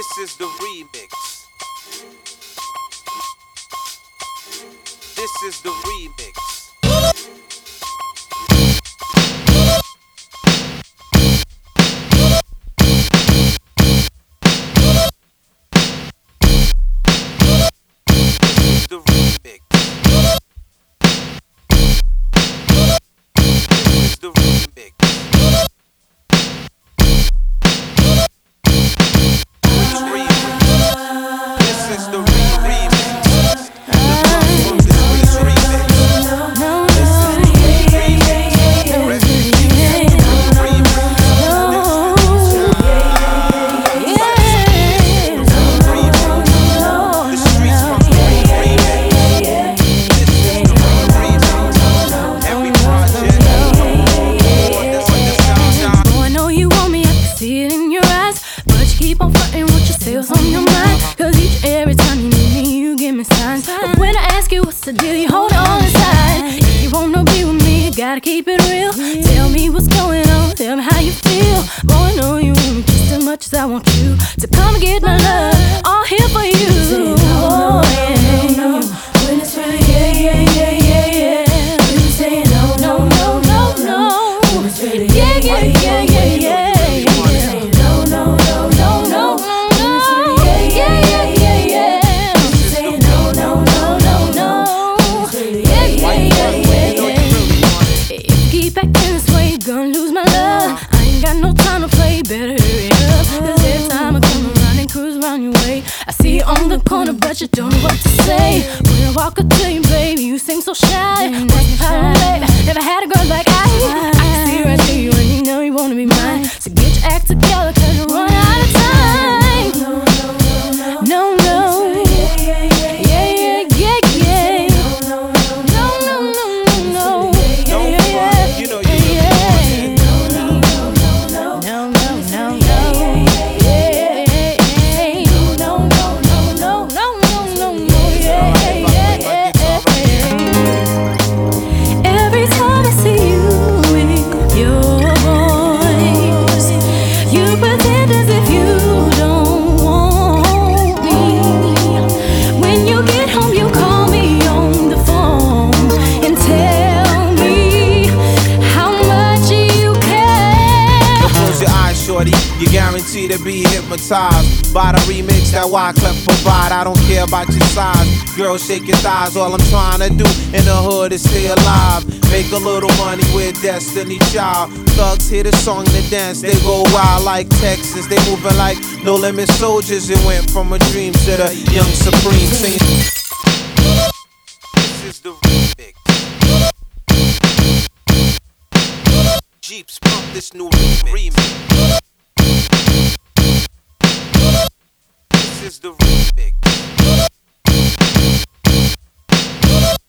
This is the remix. This is the remix. On your mind. Cause each every time you need me, you give me signs. But when I ask you what's the deal, you hold on inside. If you wanna be with me, you gotta keep it real. Tell me what's going on, tell me how you feel. Boy, I know you want me just as much as I want you. To come and get my love, Cause every time I come around and cruise around your way, I see you on the corner, but you don't know what to say. When I walk up to you, baby, you seem so shy. Mm, What's the problem, baby? Never had a girl like I. I can see right through you, and you know you wanna be mine. So get your act together, to be hypnotized by the remix that Wyclef provide. I don't care about your size. Girl, shake your thighs. All I'm trying to do in the hood is stay alive. Make a little money with Destiny Child. Thugs hear the song the dance. They go wild like Texas. They moving like no limit soldiers. It went from a dream to the young supreme singing. This is the remix. Jeeps pump this new remix. This is the remix.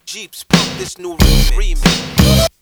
Jeeps pump this new remix.